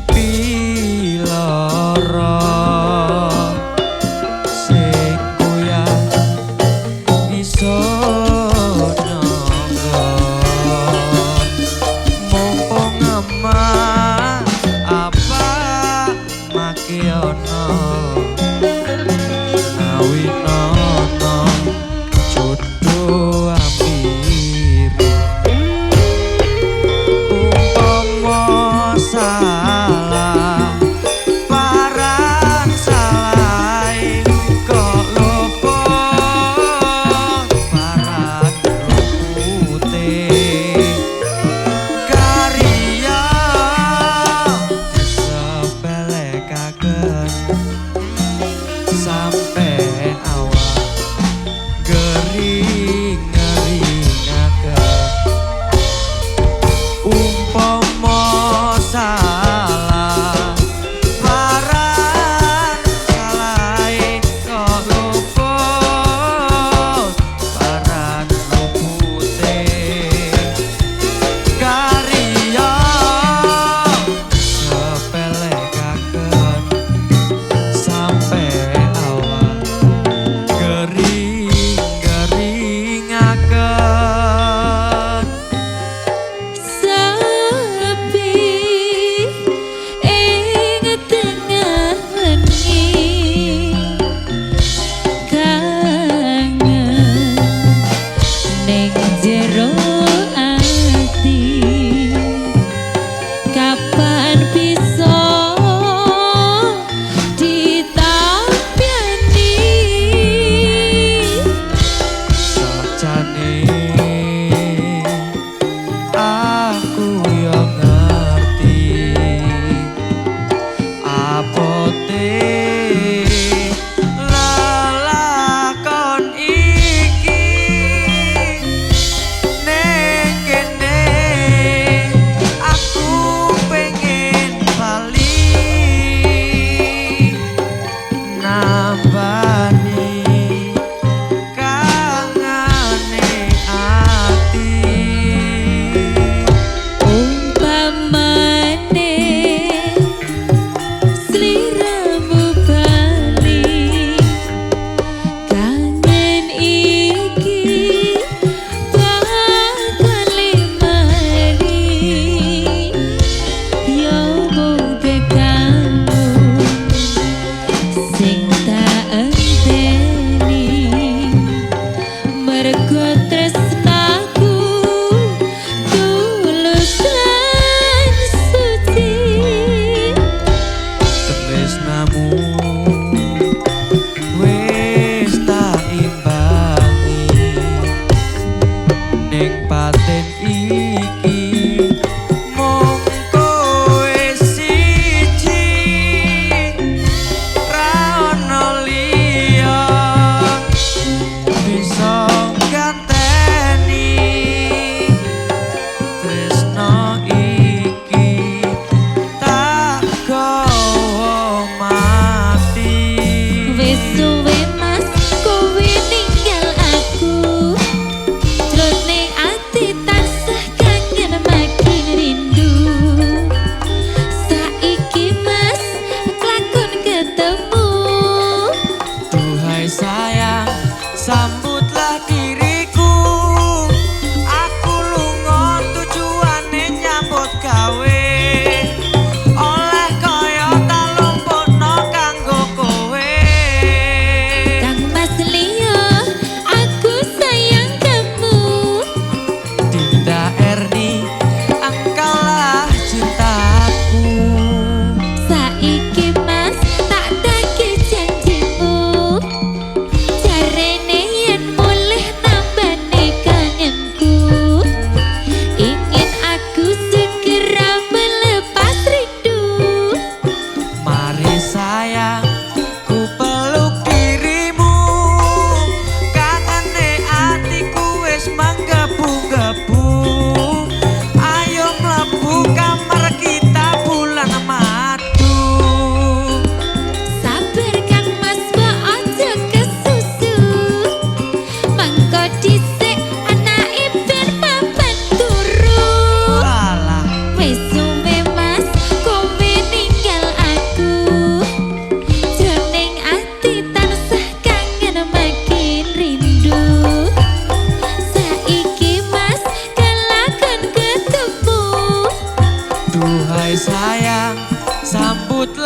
dipiloro sayang sambutlah